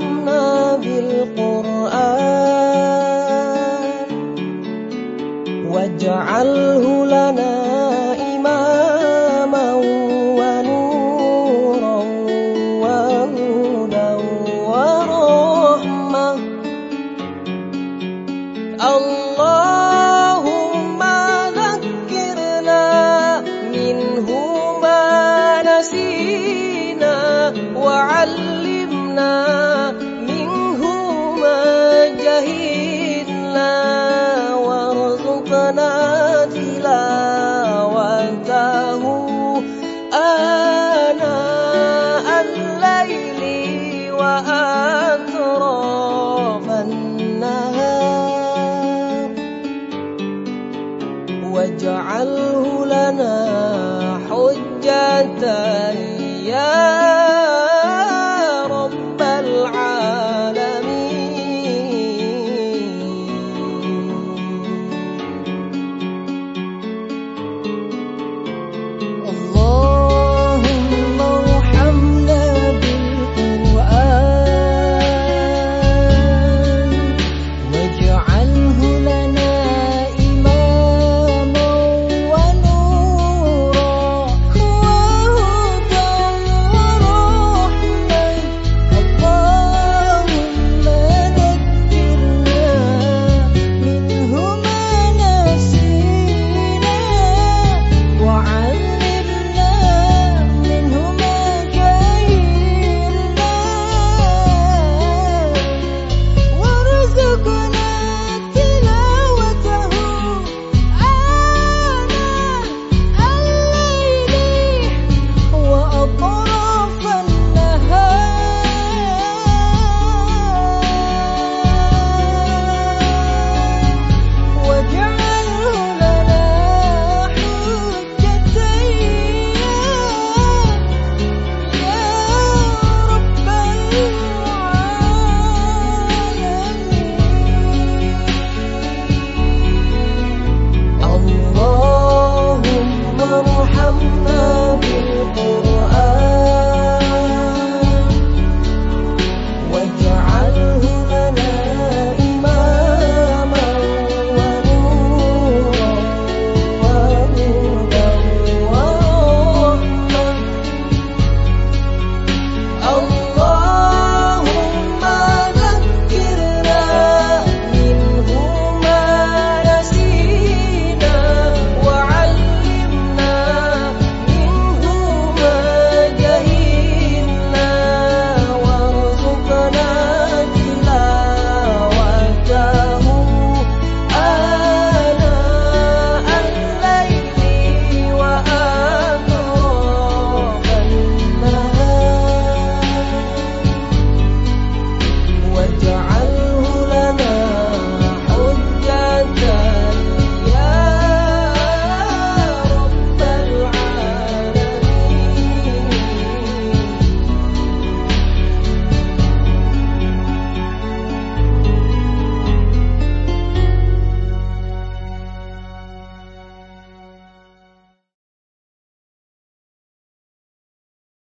فرحنا بالقرآن. واجعله لنا إماما ونورا وهدى ورحمة. اللهم ذكرنا منه ما نسينا وعلمنا منه ما جهلنا وارزقنا تلاوته. آناء الليل وأطراف النهار. واجعله لنا حجة